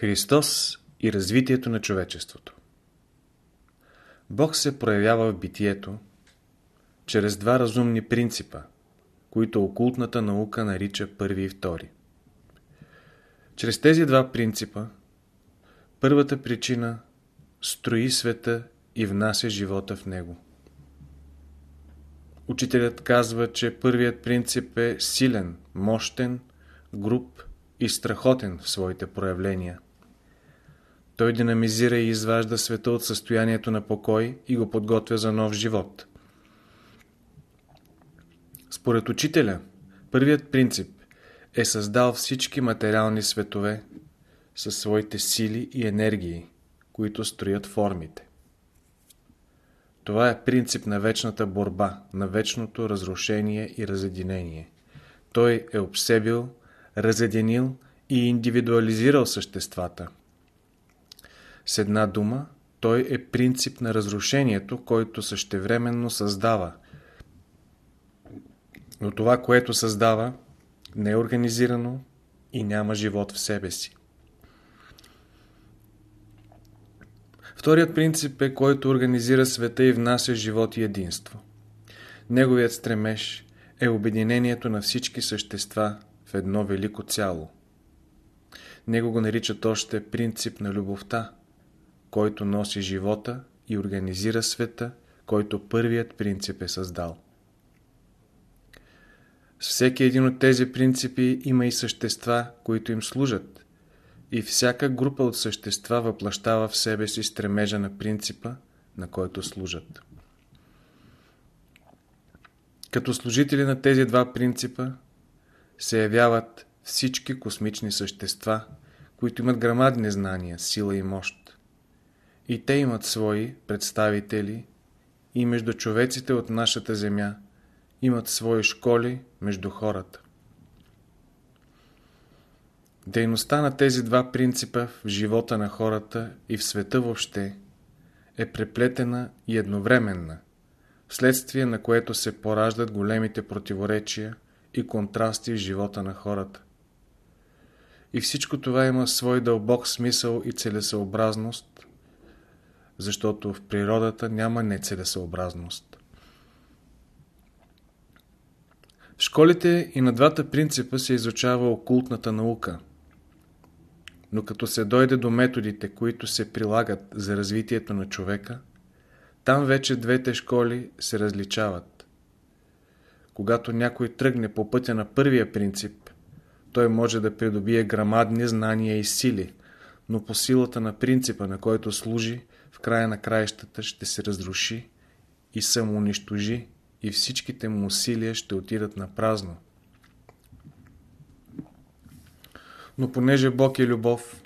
Христос и развитието на човечеството Бог се проявява в битието чрез два разумни принципа, които окултната наука нарича първи и втори. Чрез тези два принципа, първата причина строи света и внася живота в него. Учителят казва, че първият принцип е силен, мощен, груб и страхотен в своите проявления – той динамизира и изважда света от състоянието на покой и го подготвя за нов живот. Според учителя, първият принцип е създал всички материални светове със своите сили и енергии, които строят формите. Това е принцип на вечната борба, на вечното разрушение и разединение. Той е обсебил, разединил и индивидуализирал съществата – с една дума, той е принцип на разрушението, който същевременно създава. Но това, което създава, не е организирано и няма живот в себе си. Вторият принцип е, който организира света и внася живот и единство. Неговият стремеж е обединението на всички същества в едно велико цяло. Него го наричат още принцип на любовта, който носи живота и организира света, който първият принцип е създал. С всеки един от тези принципи има и същества, които им служат, и всяка група от същества въплащава в себе си стремежа на принципа, на който служат. Като служители на тези два принципа се явяват всички космични същества, които имат грамадни знания, сила и мощ. И те имат свои представители и между човеците от нашата земя имат свои школи между хората. Дейността на тези два принципа в живота на хората и в света въобще е преплетена и едновременна, вследствие на което се пораждат големите противоречия и контрасти в живота на хората. И всичко това има свой дълбок смисъл и целесъобразност, защото в природата няма нецелесъобразност. В школите и на двата принципа се изучава окултната наука, но като се дойде до методите, които се прилагат за развитието на човека, там вече двете школи се различават. Когато някой тръгне по пътя на първия принцип, той може да придобие грамадни знания и сили, но по силата на принципа, на който служи, в края на краищата ще се разруши и самоунищожи и всичките му усилия ще отидат на празно. Но понеже Бог е любов,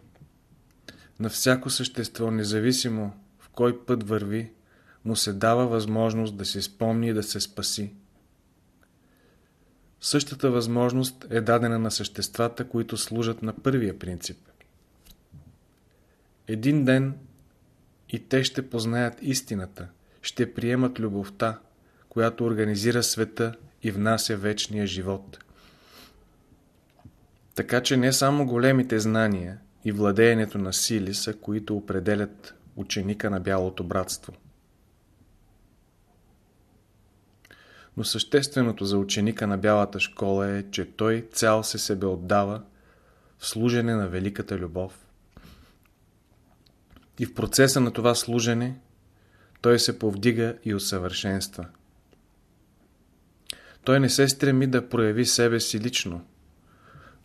на всяко същество, независимо в кой път върви, му се дава възможност да се спомни и да се спаси. Същата възможност е дадена на съществата, които служат на първия принцип. Един ден и те ще познаят истината, ще приемат любовта, която организира света и внася вечния живот. Така че не само големите знания и владеенето на сили са, които определят ученика на Бялото братство. Но същественото за ученика на Бялата школа е, че той цял се себе отдава в служене на великата любов. И в процеса на това служене той се повдига и усъвършенства. Той не се стреми да прояви себе си лично,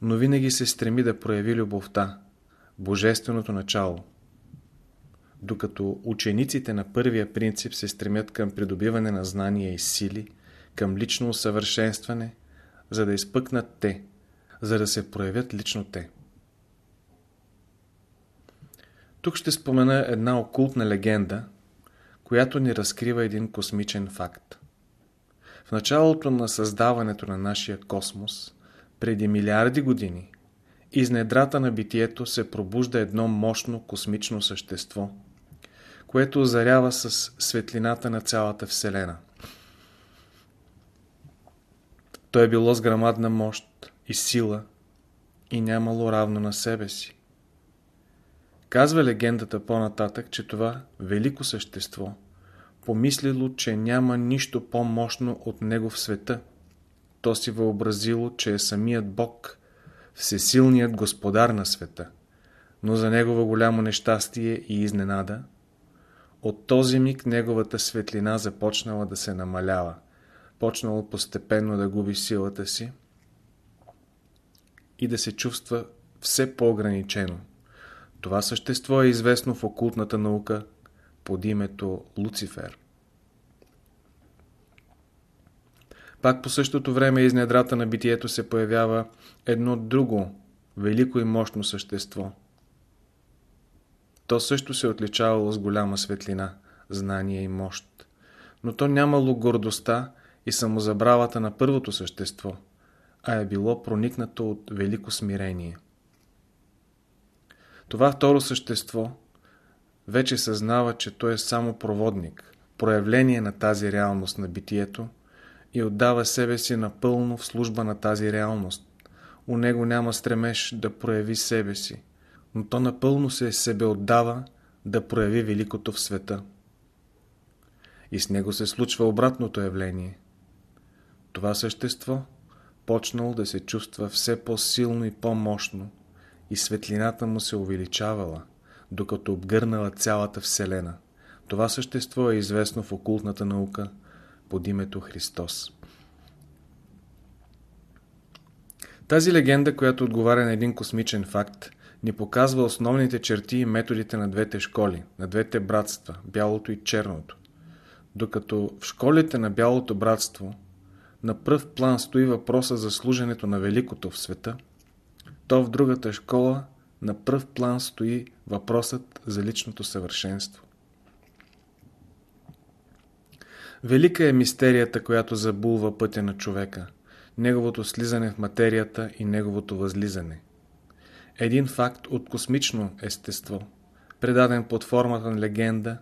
но винаги се стреми да прояви любовта, божественото начало. Докато учениците на първия принцип се стремят към придобиване на знания и сили, към лично усъвършенстване, за да изпъкнат те, за да се проявят лично те. Тук ще спомена една окултна легенда, която ни разкрива един космичен факт. В началото на създаването на нашия космос, преди милиарди години, из недрата на битието се пробужда едно мощно космично същество, което озарява с светлината на цялата Вселена. То е било с грамадна мощ и сила и нямало равно на себе си. Казва легендата по-нататък, че това велико същество помислило, че няма нищо по-мощно от него в света. То си въобразило, че е самият Бог, всесилният господар на света. Но за негово голямо нещастие и изненада, от този миг неговата светлина започнала да се намалява, почнало постепенно да губи силата си и да се чувства все по-ограничено. Това същество е известно в окултната наука под името Луцифер. Пак по същото време из недрата на битието се появява едно друго, велико и мощно същество. То също се отличавало с голяма светлина, знание и мощ. Но то нямало гордостта и самозабравата на първото същество, а е било проникнато от велико смирение. Това второ същество вече съзнава, че той е само проводник, проявление на тази реалност на битието и отдава себе си напълно в служба на тази реалност. У него няма стремеж да прояви себе си, но то напълно се себе отдава да прояви великото в света. И с него се случва обратното явление. Това същество почнало да се чувства все по-силно и по-мощно и светлината му се увеличавала, докато обгърнала цялата Вселена. Това същество е известно в окултната наука под името Христос. Тази легенда, която отговаря на един космичен факт, ни показва основните черти и методите на двете школи, на двете братства, бялото и черното. Докато в школите на бялото братство на пръв план стои въпроса за служенето на великото в света, то в другата школа на пръв план стои въпросът за личното съвършенство. Велика е мистерията, която забулва пътя на човека, неговото слизане в материята и неговото възлизане. Един факт от космично естество, предаден под формата на легенда,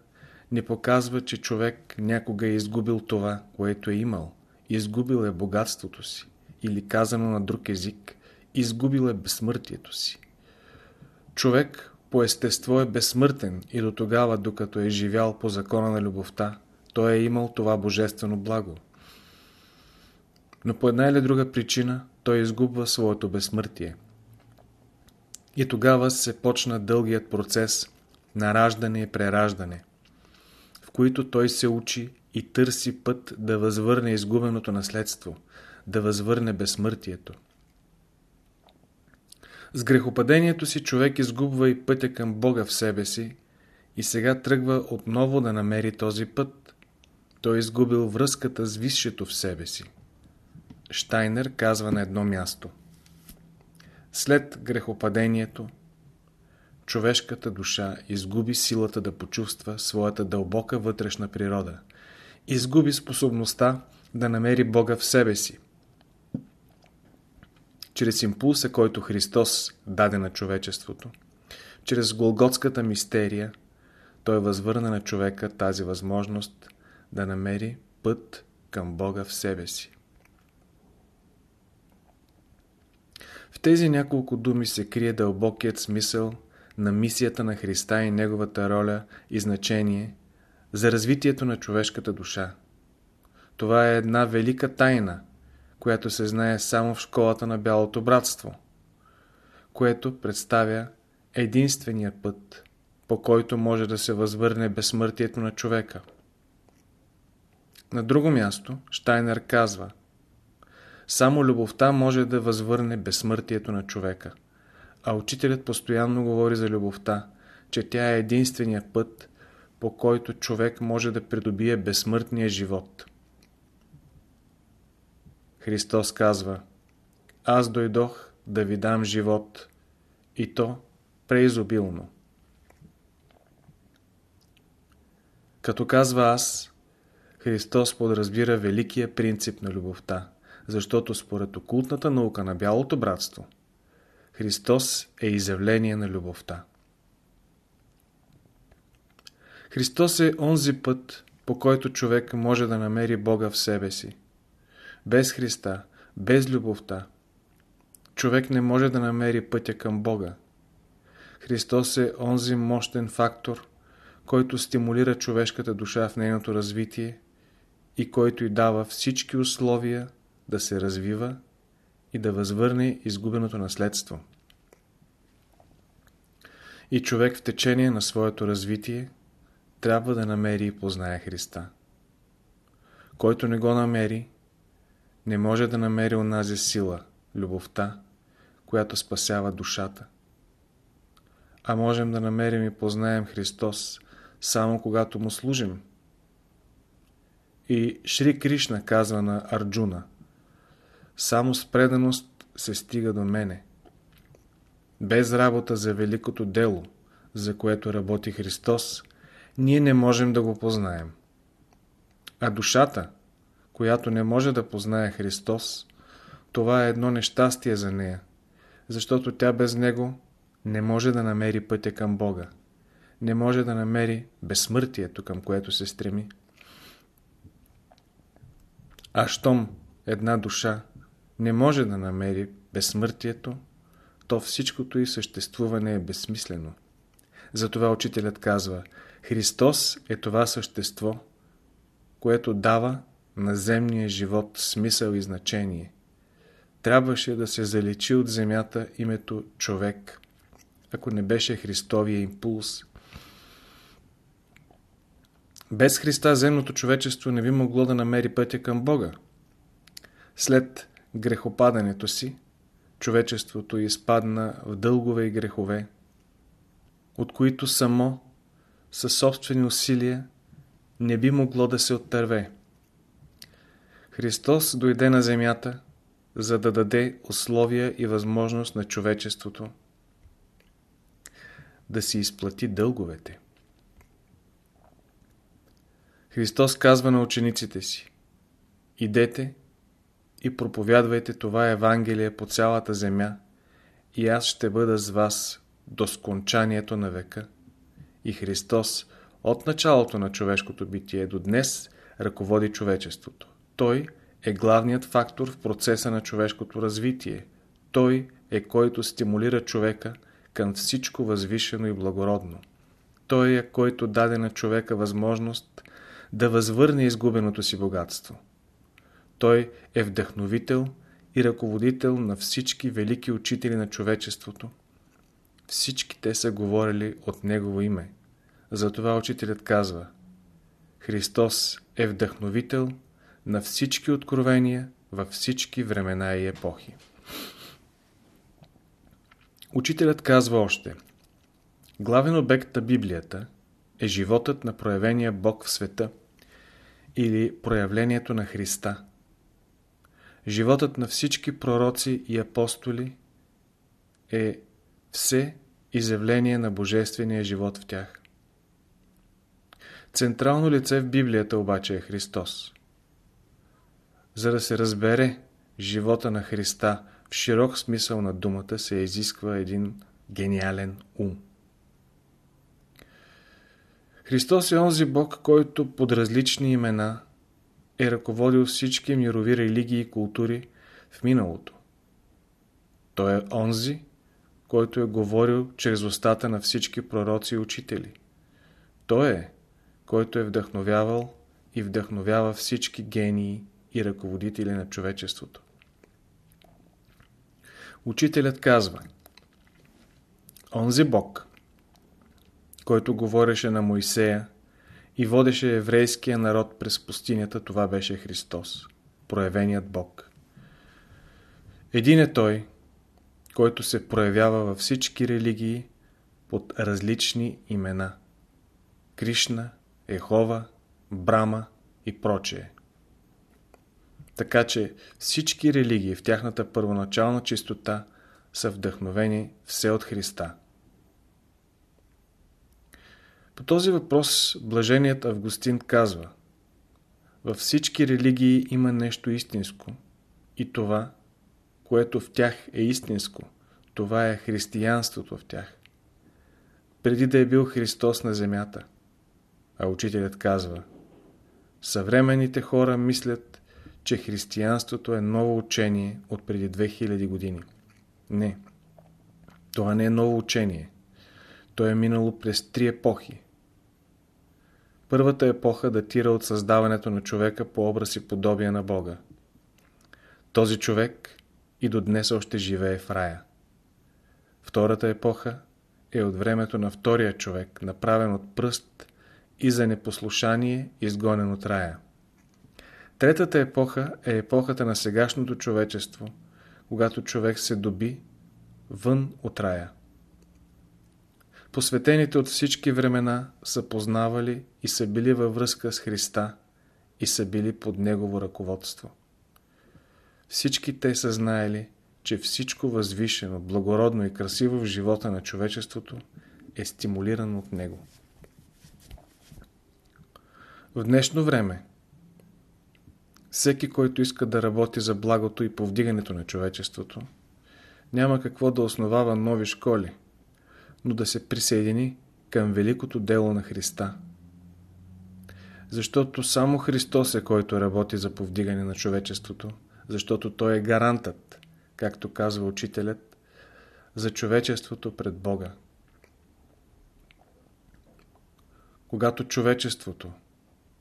ни показва, че човек някога е изгубил това, което е имал. Изгубил е богатството си. Или казано на друг език, изгубил е безсмъртието си. Човек по естество е безсмъртен и до тогава, докато е живял по закона на любовта, той е имал това божествено благо. Но по една или друга причина той изгубва своето безсмъртие. И тогава се почна дългият процес на раждане и прераждане, в които той се учи и търси път да възвърне изгубеното наследство, да възвърне безсмъртието. С грехопадението си човек изгубва и пътя към Бога в себе си и сега тръгва отново да намери този път. Той е изгубил връзката с висшето в себе си. Штайнер казва на едно място. След грехопадението, човешката душа изгуби силата да почувства своята дълбока вътрешна природа. Изгуби способността да намери Бога в себе си чрез импулса, който Христос даде на човечеството, чрез Голготската мистерия, той възвърна на човека тази възможност да намери път към Бога в себе си. В тези няколко думи се крие дълбокият смисъл на мисията на Христа и неговата роля и значение за развитието на човешката душа. Това е една велика тайна – която се знае само в школата на Бялото братство, което представя единствения път, по който може да се възвърне безсмъртието на човека. На друго място Штайнер казва Само любовта може да възвърне безсмъртието на човека. А учителят постоянно говори за любовта, че тя е единствения път, по който човек може да придобие безсмъртния живот. Христос казва Аз дойдох да ви дам живот и то преизобилно. Като казва аз, Христос подразбира великия принцип на любовта, защото според окултната наука на Бялото братство, Христос е изявление на любовта. Христос е онзи път, по който човек може да намери Бога в себе си без Христа, без любовта, човек не може да намери пътя към Бога. Христос е онзи мощен фактор, който стимулира човешката душа в нейното развитие и който й дава всички условия да се развива и да възвърне изгубеното наследство. И човек в течение на своето развитие трябва да намери и познае Христа. Който не го намери, не може да намери онази сила, любовта, която спасява душата. А можем да намерим и познаем Христос само когато му служим. И Шри Кришна казва на Арджуна Само с преданост се стига до мене. Без работа за великото дело, за което работи Христос, ние не можем да го познаем. А душата, която не може да познае Христос, това е едно нещастие за нея, защото тя без Него не може да намери пътя към Бога, не може да намери безсмъртието, към което се стреми. А щом една душа не може да намери безсмъртието, то всичкото и съществуване е безсмислено. Затова учителят казва, Христос е това същество, което дава на земния живот смисъл и значение. Трябваше да се заличи от земята името човек, ако не беше Христовия импулс. Без Христа земното човечество не би могло да намери пътя към Бога. След грехопадането си, човечеството изпадна в дългове и грехове, от които само със собствени усилия не би могло да се оттърве. Христос дойде на земята, за да даде условия и възможност на човечеството да си изплати дълговете. Христос казва на учениците си Идете и проповядвайте това Евангелие по цялата земя и аз ще бъда с вас до скончанието на века. И Христос от началото на човешкото битие до днес ръководи човечеството. Той е главният фактор в процеса на човешкото развитие. Той е който стимулира човека към всичко възвишено и благородно. Той е който даде на човека възможност да възвърне изгубеното си богатство. Той е вдъхновител и ръководител на всички велики учители на човечеството. Всички те са говорили от Негово име. Затова учителят казва Христос е вдъхновител на всички откровения във всички времена и епохи. Учителят казва още Главен обект на Библията е животът на проявения Бог в света или проявлението на Христа. Животът на всички пророци и апостоли е все изявление на Божествения живот в тях. Централно лице в Библията обаче е Христос. За да се разбере живота на Христа в широк смисъл на думата се изисква един гениален ум. Христос е онзи Бог, който под различни имена е ръководил всички мирови религии и култури в миналото. Той е онзи, който е говорил чрез устата на всички пророци и учители. Той е, който е вдъхновявал и вдъхновява всички гении и ръководители на човечеството. Учителят казва Онзи Бог, който говореше на Моисея и водеше еврейския народ през пустинята, това беше Христос, проявеният Бог. Един е Той, който се проявява във всички религии под различни имена. Кришна, Ехова, Брама и прочее. Така че всички религии в тяхната първоначална чистота са вдъхновени все от Христа. По този въпрос блаженият Августин казва Във всички религии има нещо истинско и това, което в тях е истинско, това е християнството в тях. Преди да е бил Христос на земята, а учителят казва Съвременните хора мислят, че християнството е ново учение от преди 2000 години. Не, това не е ново учение. То е минало през три епохи. Първата епоха датира от създаването на човека по образ и подобие на Бога. Този човек и до днес още живее в рая. Втората епоха е от времето на втория човек, направен от пръст и за непослушание изгонен от рая. Третата епоха е епохата на сегашното човечество, когато човек се доби вън от рая. Посветените от всички времена са познавали и са били във връзка с Христа и са били под Негово ръководство. Всички те са знаели, че всичко възвишено, благородно и красиво в живота на човечеството е стимулирано от Него. В днешно време всеки, който иска да работи за благото и повдигането на човечеството, няма какво да основава нови школи, но да се присъедини към великото дело на Христа. Защото само Христос е който работи за повдигане на човечеството, защото Той е гарантът, както казва учителят, за човечеството пред Бога. Когато човечеството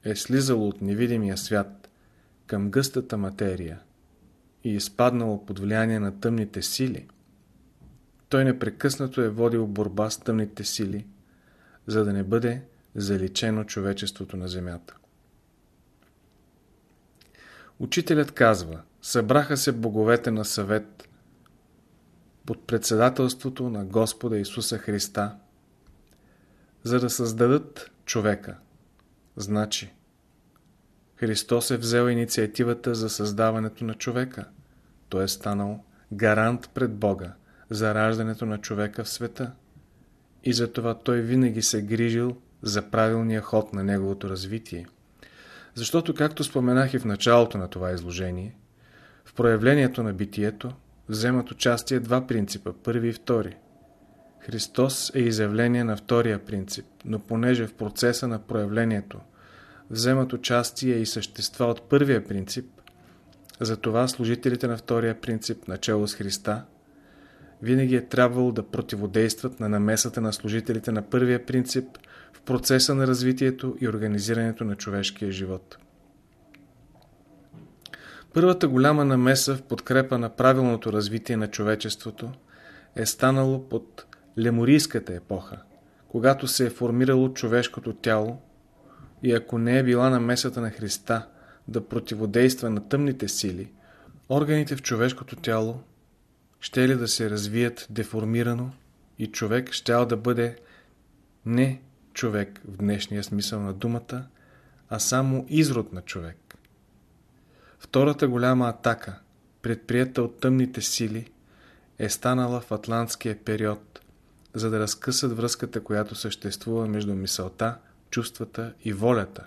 е слизало от невидимия свят към гъстата материя и изпаднало под влияние на тъмните сили, той непрекъснато е водил борба с тъмните сили, за да не бъде заличено човечеството на земята. Учителят казва, събраха се боговете на съвет под председателството на Господа Исуса Христа, за да създадат човека. Значи, Христос е взел инициативата за създаването на човека. Той е станал гарант пред Бога за раждането на човека в света. И затова той винаги се грижил за правилния ход на неговото развитие. Защото, както споменах и в началото на това изложение, в проявлението на битието вземат участие два принципа, първи и втори. Христос е изявление на втория принцип, но понеже в процеса на проявлението вземат участие и същества от първия принцип, затова служителите на втория принцип, начало с Христа, винаги е трябвало да противодействат на намесата на служителите на първия принцип в процеса на развитието и организирането на човешкия живот. Първата голяма намеса в подкрепа на правилното развитие на човечеството е станало под леморийската епоха, когато се е формирало човешкото тяло и ако не е била намесата на Христа да противодейства на тъмните сили, органите в човешкото тяло ще ли да се развият деформирано и човек ще да бъде не човек в днешния смисъл на думата, а само изрод на човек. Втората голяма атака, предприета от тъмните сили, е станала в атлантския период, за да разкъсат връзката, която съществува между мисълта, чувствата и волята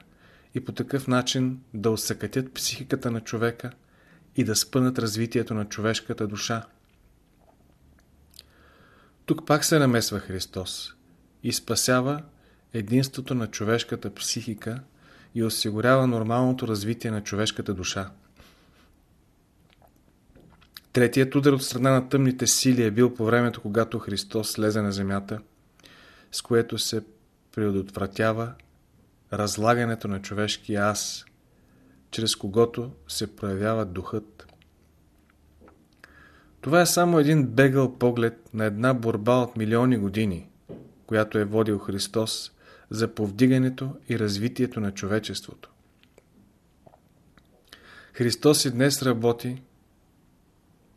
и по такъв начин да усъкатят психиката на човека и да спънат развитието на човешката душа. Тук пак се намесва Христос и спасява единството на човешката психика и осигурява нормалното развитие на човешката душа. Третият удар от страна на тъмните сили е бил по времето, когато Христос слезе на земята, с което се предотвратява разлагането на човешкия аз, чрез когото се проявява духът. Това е само един бегъл поглед на една борба от милиони години, която е водил Христос за повдигането и развитието на човечеството. Христос и днес работи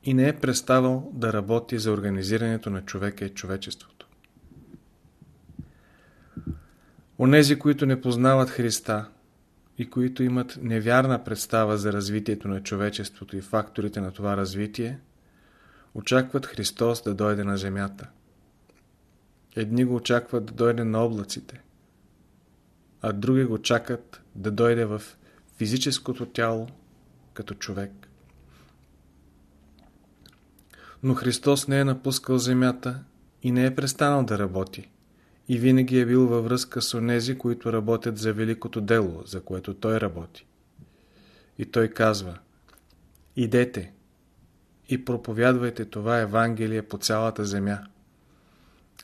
и не е преставал да работи за организирането на човека и човечеството. Онези, които не познават Христа и които имат невярна представа за развитието на човечеството и факторите на това развитие, очакват Христос да дойде на земята. Едни го очакват да дойде на облаците, а други го чакат да дойде в физическото тяло като човек. Но Христос не е напускал земята и не е престанал да работи и винаги е бил във връзка с онези, които работят за великото дело, за което Той работи. И Той казва Идете и проповядвайте това Евангелие по цялата земя.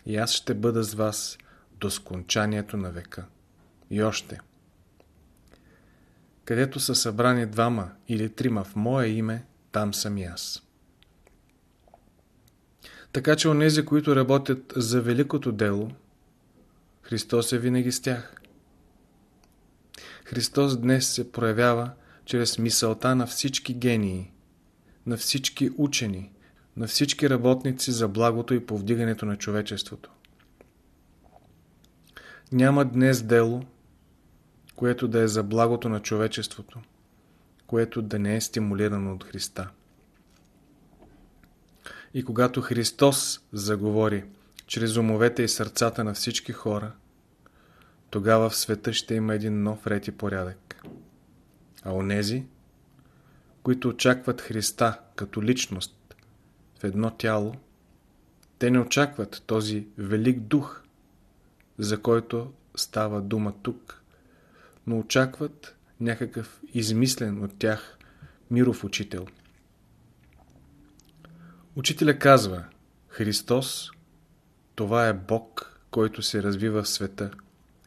и аз ще бъда с вас до скончанието на века. И още. Където са събрани двама или трима в мое име, там съм и аз. Така че онези, които работят за великото дело, Христос е винаги с тях. Христос днес се проявява чрез мисълта на всички гении, на всички учени, на всички работници за благото и повдигането на човечеството. Няма днес дело, което да е за благото на човечеството, което да не е стимулирано от Христа. И когато Христос заговори чрез умовете и сърцата на всички хора, тогава в света ще има един нов ред и порядък. А онези, които очакват Христа като личност в едно тяло, те не очакват този велик дух, за който става дума тук, но очакват някакъв измислен от тях миров учител. Учителя казва, Христос, това е Бог, който се развива в света.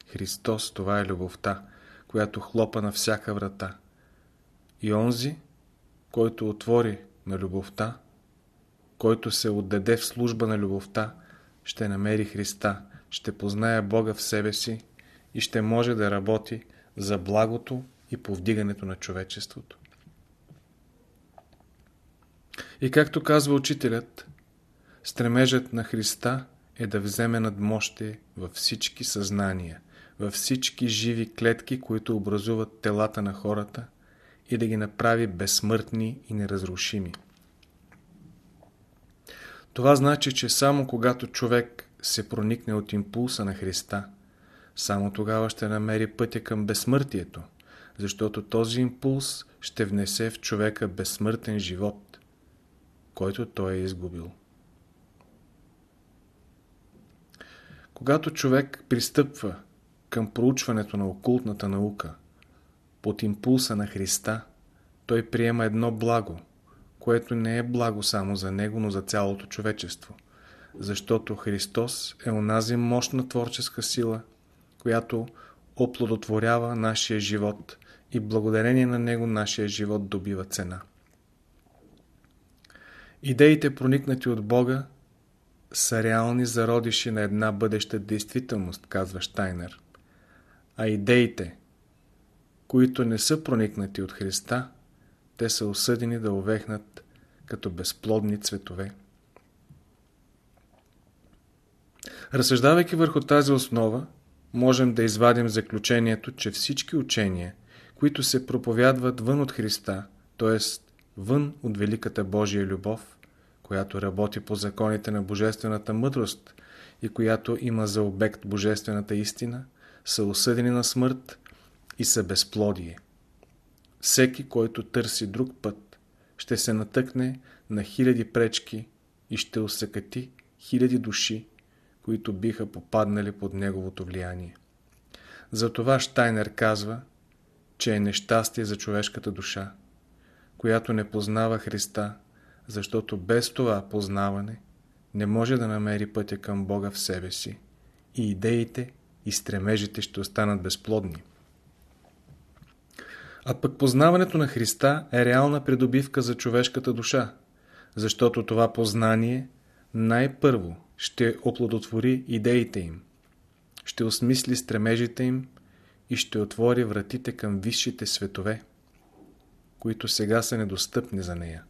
Христос, това е любовта, която хлопа на всяка врата. И онзи, който отвори на любовта, който се отдаде в служба на любовта, ще намери Христа, ще познае Бога в себе си и ще може да работи за благото и повдигането на човечеството. И както казва учителят, стремежът на Христа е да вземе надмощие във всички съзнания, във всички живи клетки, които образуват телата на хората и да ги направи безсмъртни и неразрушими. Това значи, че само когато човек се проникне от импулса на Христа, само тогава ще намери пътя към безсмъртието, защото този импулс ще внесе в човека безсмъртен живот, който той е изгубил. Когато човек пристъпва към проучването на окултната наука под импулса на Христа, той приема едно благо, което не е благо само за него, но за цялото човечество – защото Христос е онази мощна творческа сила, която оплодотворява нашия живот и благодарение на него нашия живот добива цена. Идеите, проникнати от Бога, са реални зародиши на една бъдеща действителност, казва Штайнер. А идеите, които не са проникнати от Христа, те са осъдени да увехнат като безплодни цветове. Разсъждавайки върху тази основа, можем да извадим заключението, че всички учения, които се проповядват вън от Христа, т.е. вън от великата Божия любов, която работи по законите на божествената мъдрост и която има за обект божествената истина, са осъдени на смърт и са безплодие. Всеки, който търси друг път, ще се натъкне на хиляди пречки и ще усъкати хиляди души, които биха попаднали под неговото влияние. Затова Штайнер казва, че е нещастие за човешката душа, която не познава Христа, защото без това познаване не може да намери пътя към Бога в себе си и идеите и стремежите ще останат безплодни. А пък познаването на Христа е реална придобивка за човешката душа, защото това познание най-първо ще оплодотвори идеите им, ще осмисли стремежите им и ще отвори вратите към висшите светове, които сега са недостъпни за нея.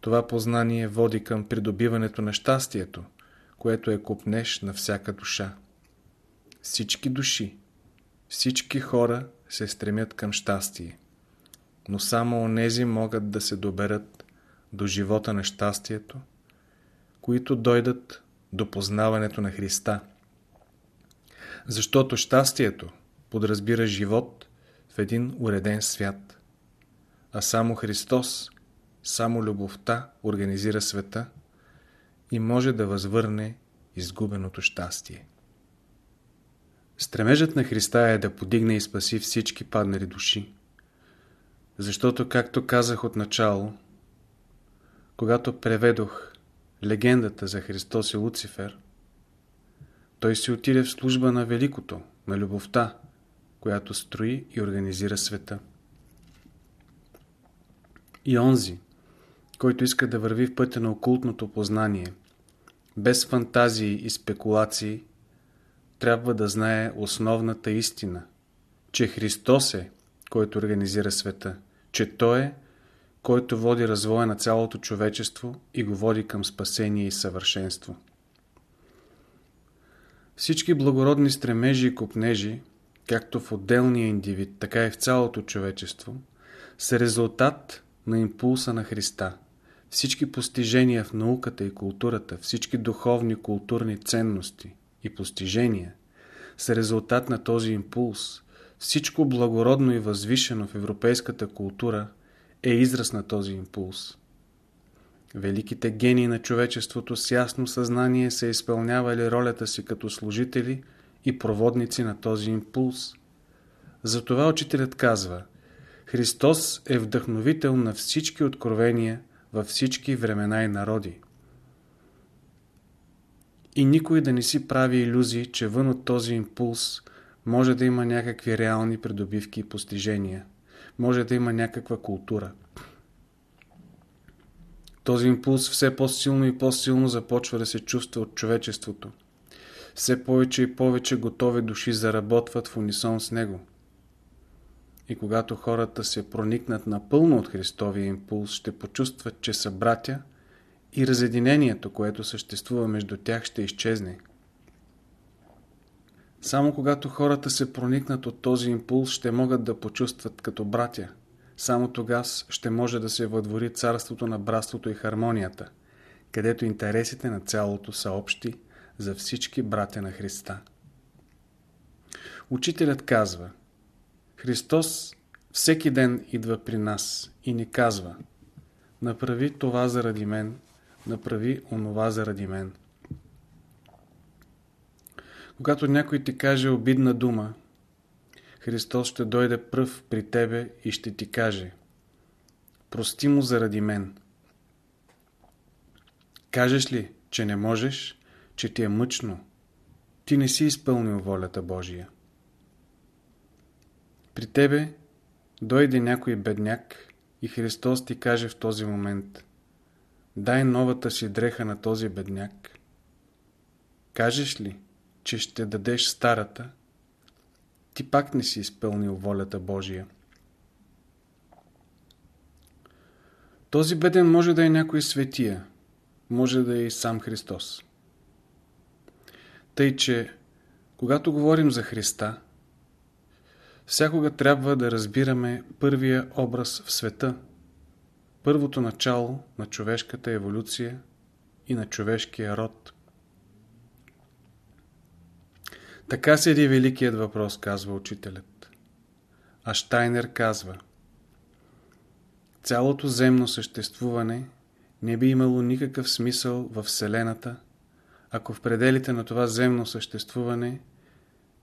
Това познание води към придобиването на щастието, което е купнеш на всяка душа. Всички души, всички хора се стремят към щастие, но само онези могат да се доберат до живота на щастието, които дойдат до познаването на Христа. Защото щастието подразбира живот в един уреден свят. А само Христос, само любовта организира света и може да възвърне изгубеното щастие. Стремежът на Христа е да подигне и спаси всички паднали души. Защото, както казах от начало, когато преведох легендата за Христос и Луцифер, той си отиде в служба на великото, на любовта, която строи и организира света. И онзи, който иска да върви в пътя на окултното познание, без фантазии и спекулации, трябва да знае основната истина, че Христос е, който организира света, че Той е, който води развоя на цялото човечество и го води към спасение и съвършенство. Всички благородни стремежи и купнежи, както в отделния индивид, така и в цялото човечество, са резултат на импулса на Христа. Всички постижения в науката и културата, всички духовни културни ценности и постижения са резултат на този импулс. Всичко благородно и възвишено в европейската култура е израз на този импулс. Великите гении на човечеството с ясно съзнание са изпълнявали ролята си като служители и проводници на този импулс. Затова учителят казва Христос е вдъхновител на всички откровения във всички времена и народи. И никой да не си прави иллюзии, че вън от този импулс може да има някакви реални придобивки и постижения. Може да има някаква култура. Този импулс все по-силно и по-силно започва да се чувства от човечеството. Все повече и повече готови души заработват в унисон с него. И когато хората се проникнат напълно от Христовия импулс, ще почувстват, че са братя и разединението, което съществува между тях, ще изчезне. Само когато хората се проникнат от този импулс, ще могат да почувстват като братя – само тогава ще може да се въдвори царството на братството и хармонията, където интересите на цялото са общи за всички братя на Христа. Учителят казва Христос всеки ден идва при нас и ни казва Направи това заради мен, направи онова заради мен. Когато някой ти каже обидна дума, Христос ще дойде пръв при тебе и ще ти каже Прости му заради мен. Кажеш ли, че не можеш, че ти е мъчно, ти не си изпълнил волята Божия. При тебе дойде някой бедняк и Христос ти каже в този момент Дай новата си дреха на този бедняк. Кажеш ли, че ще дадеш старата, ти пак не си изпълнил волята Божия. Този беден може да е някой светия, може да е и сам Христос. Тъй, че когато говорим за Христа, всякога трябва да разбираме първия образ в света, първото начало на човешката еволюция и на човешкия род – Така седи великият въпрос, казва учителят. А Штайнер казва Цялото земно съществуване не би имало никакъв смисъл в Вселената, ако в пределите на това земно съществуване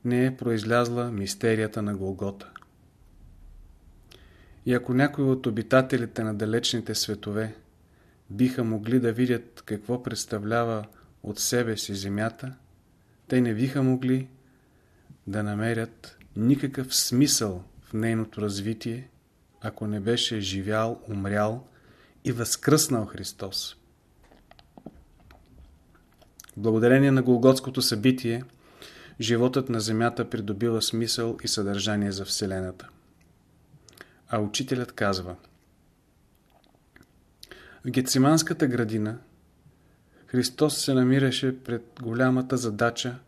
не е произлязла мистерията на Голгота. И ако някои от обитателите на далечните светове биха могли да видят какво представлява от себе си земята, те не биха могли да намерят никакъв смисъл в нейното развитие, ако не беше живял, умрял и възкръснал Христос. Благодарение на Голготското събитие, животът на Земята придобива смисъл и съдържание за Вселената. А учителят казва В Гециманската градина Христос се намираше пред голямата задача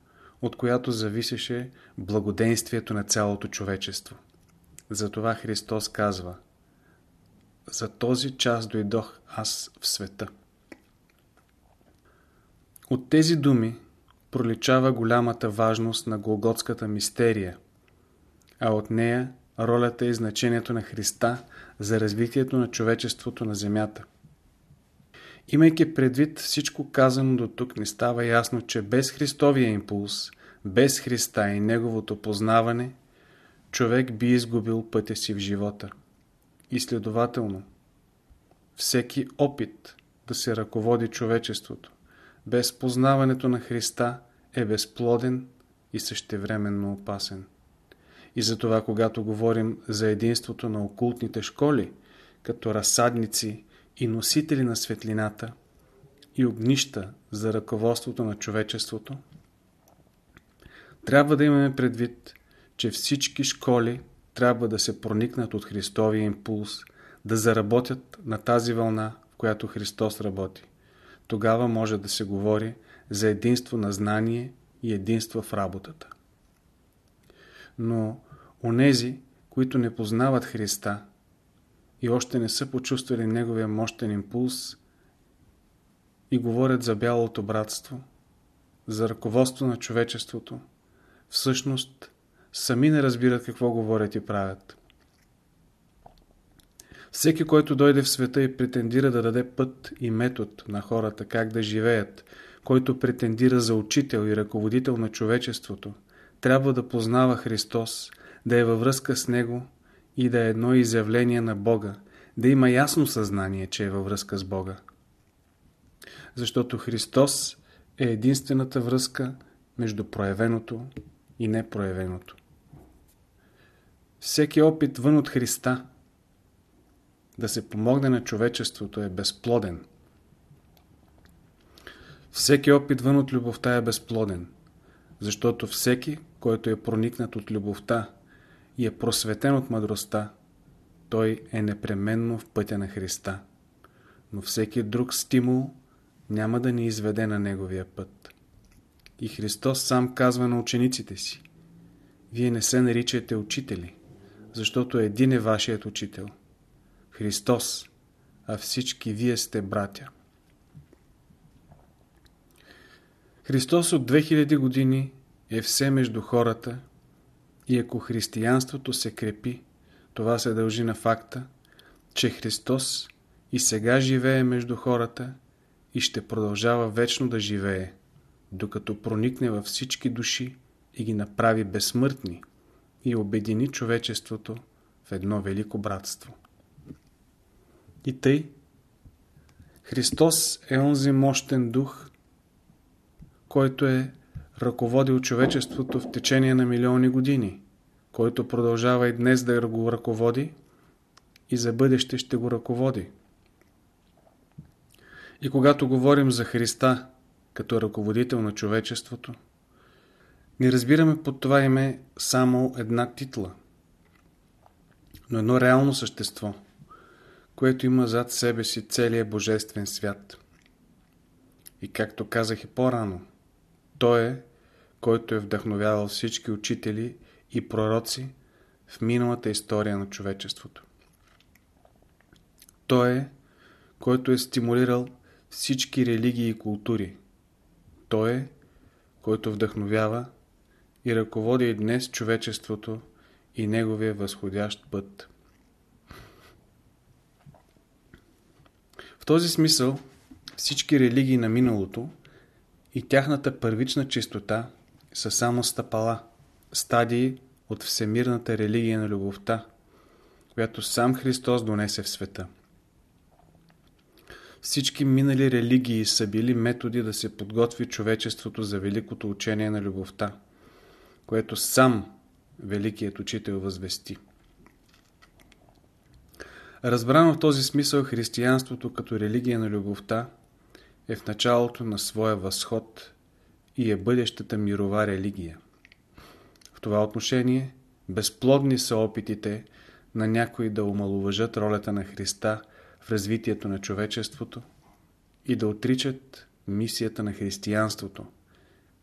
от която зависеше благоденствието на цялото човечество. Затова Христос казва За този час дойдох аз в света. От тези думи проличава голямата важност на Голготската мистерия, а от нея ролята и значението на Христа за развитието на човечеството на земята. Имайки предвид всичко казано до тук, не става ясно, че без Христовия импулс, без Христа и Неговото познаване, човек би изгубил пътя си в живота. И следователно, всеки опит да се ръководи човечеството, без познаването на Христа, е безплоден и същевременно опасен. И затова, когато говорим за единството на окултните школи, като разсадници и носители на светлината и огнища за ръководството на човечеството, трябва да имаме предвид, че всички школи трябва да се проникнат от Христовия импулс, да заработят на тази вълна, в която Христос работи. Тогава може да се говори за единство на знание и единство в работата. Но онези, които не познават Христа и още не са почувствали Неговия мощен импулс и говорят за бялото братство, за ръководство на човечеството, всъщност сами не разбират какво говорят и правят. Всеки, който дойде в света и претендира да даде път и метод на хората как да живеят, който претендира за учител и ръководител на човечеството, трябва да познава Христос, да е във връзка с Него и да е едно изявление на Бога, да има ясно съзнание, че е във връзка с Бога. Защото Христос е единствената връзка между проявеното и непроявеното. Всеки опит вън от Христа да се помогне на човечеството е безплоден. Всеки опит вън от любовта е безплоден, защото всеки, който е проникнат от любовта и е просветен от мъдростта, той е непременно в пътя на Христа. Но всеки друг стимул няма да ни изведе на Неговия път. И Христос сам казва на учениците си, Вие не се наричате учители, защото един е вашият учител. Христос, а всички вие сте братя. Христос от 2000 години е все между хората и ако християнството се крепи, това се дължи на факта, че Христос и сега живее между хората и ще продължава вечно да живее, докато проникне във всички души и ги направи безсмъртни и обедини човечеството в едно велико братство. И тъй, Христос е онзи мощен дух, който е ръководил човечеството в течение на милиони години, който продължава и днес да го ръководи и за бъдеще ще го ръководи. И когато говорим за Христа като ръководител на човечеството, не разбираме под това име само една титла, но едно реално същество, което има зад себе си целия божествен свят. И както казах и по-рано, той е, който е вдъхновявал всички учители и пророци в миналата история на човечеството. Той е, който е стимулирал всички религии и култури. Той е, който вдъхновява и ръководи и днес човечеството и неговия възходящ път. Този смисъл всички религии на миналото и тяхната първична чистота са само стъпала, стадии от всемирната религия на любовта, която сам Христос донесе в света. Всички минали религии са били методи да се подготви човечеството за великото учение на любовта, което сам Великият Учител възвести. Разбрано в този смисъл християнството като религия на любовта е в началото на своя възход и е бъдещата мирова религия. В това отношение безплодни са опитите на някои да омалуважат ролята на Христа в развитието на човечеството и да отричат мисията на християнството,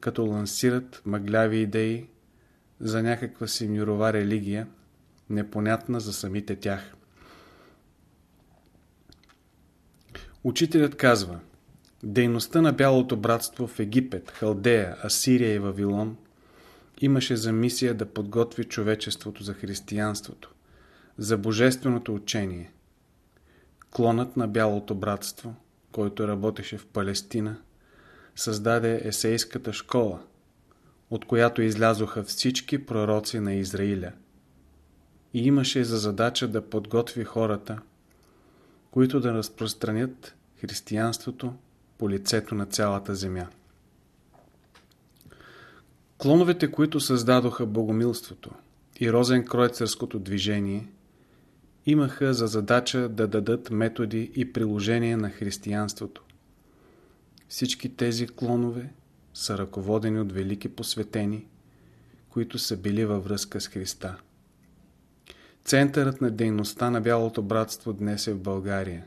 като лансират мъгляви идеи за някаква си мирова религия, непонятна за самите тях. Учителят казва, дейността на Бялото братство в Египет, Халдея, Асирия и Вавилон имаше за мисия да подготви човечеството за християнството, за божественото учение. Клонът на Бялото братство, който работеше в Палестина, създаде есейската школа, от която излязоха всички пророци на Израиля и имаше за задача да подготви хората, които да разпространят християнството по лицето на цялата земя. Клоновете, които създадоха богомилството и розенкройцерското движение, имаха за задача да дадат методи и приложения на християнството. Всички тези клонове са ръководени от велики посветени, които са били във връзка с Христа. Центърът на дейността на Бялото братство днес е в България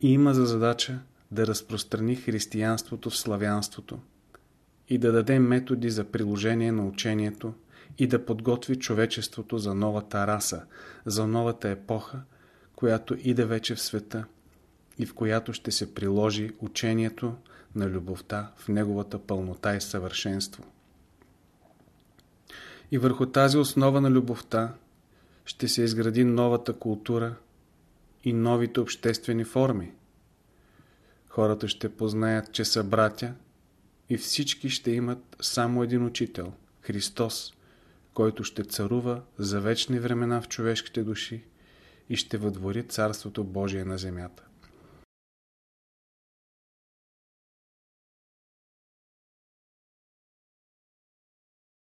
и има за задача да разпространи християнството в славянството и да даде методи за приложение на учението и да подготви човечеството за новата раса, за новата епоха, която иде вече в света и в която ще се приложи учението на любовта в неговата пълнота и съвършенство. И върху тази основа на любовта ще се изгради новата култура и новите обществени форми. Хората ще познаят, че са братя и всички ще имат само един учител – Христос, който ще царува за вечни времена в човешките души и ще въдвори Царството Божие на земята.